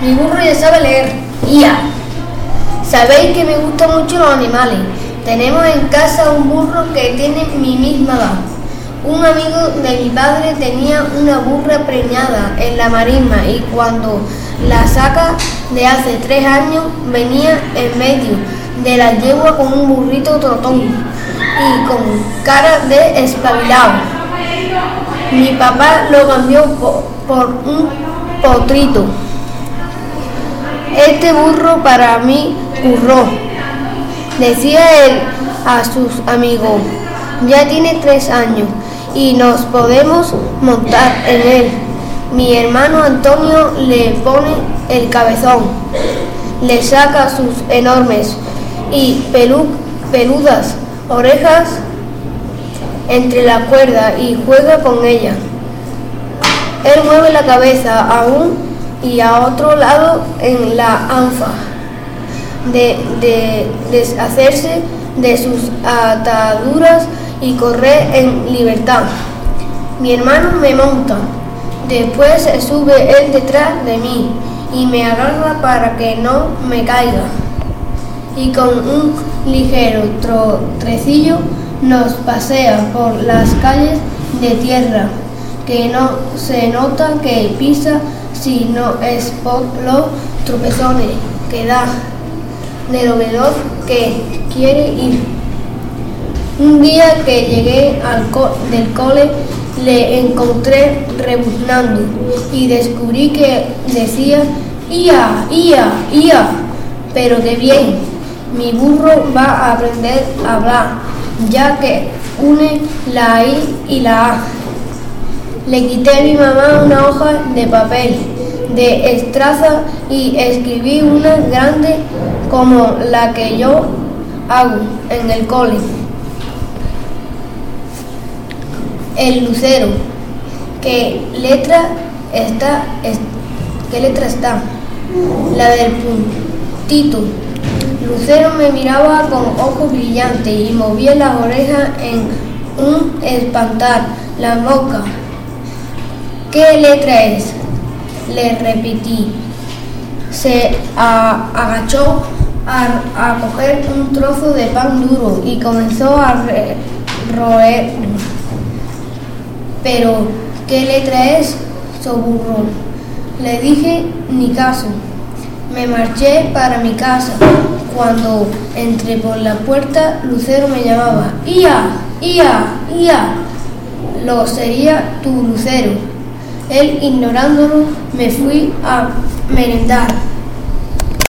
Mi burro ya sabe leer. Ya. Sabéis que me gustan mucho los animales. Tenemos en casa un burro que tiene mi misma edad. Un amigo de mi padre tenía una burra preñada en la marisma y cuando la saca de hace tres años venía en medio de la yegua con un burrito trotón y con cara de espabilado. Mi papá lo cambió por, por un potrito. Este burro para mí curró, decía él a sus amigos. Ya tiene tres años y nos podemos montar en él. Mi hermano Antonio le pone el cabezón, le saca sus enormes y pelu- peludas orejas entre la cuerda y juega con ella. Él mueve la cabeza a un y a otro lado en la anfa de, de deshacerse de sus ataduras y correr en libertad. Mi hermano me monta, después sube él detrás de mí y me agarra para que no me caiga. Y con un ligero tro- trecillo nos pasea por las calles de tierra, que no se nota que pisa si no es por los tropezones que da de lo veloz que quiere ir. Un día que llegué al co- del cole le encontré rebuznando y descubrí que decía ¡Ia! ¡Ia! ¡Ia! Pero qué bien, mi burro va a aprender a hablar, ya que une la I y la A. Le quité a mi mamá una hoja de papel de estraza y escribí una grande como la que yo hago en el cole. El lucero. ¿Qué letra está? es- ¿Qué letra está? La del puntito. Lucero me miraba con ojos brillantes y movía las orejas en un espantar la boca. ¿Qué letra es? Le repetí. Se agachó a, a coger un trozo de pan duro y comenzó a re- roer. Pero, ¿qué letra es? Soburró. Le dije ni caso. Me marché para mi casa. Cuando entré por la puerta, Lucero me llamaba. ¡Ia! ¡Ia! ¡Ia! Lo sería tu Lucero. Él, ignorándolo, me fui a merendar.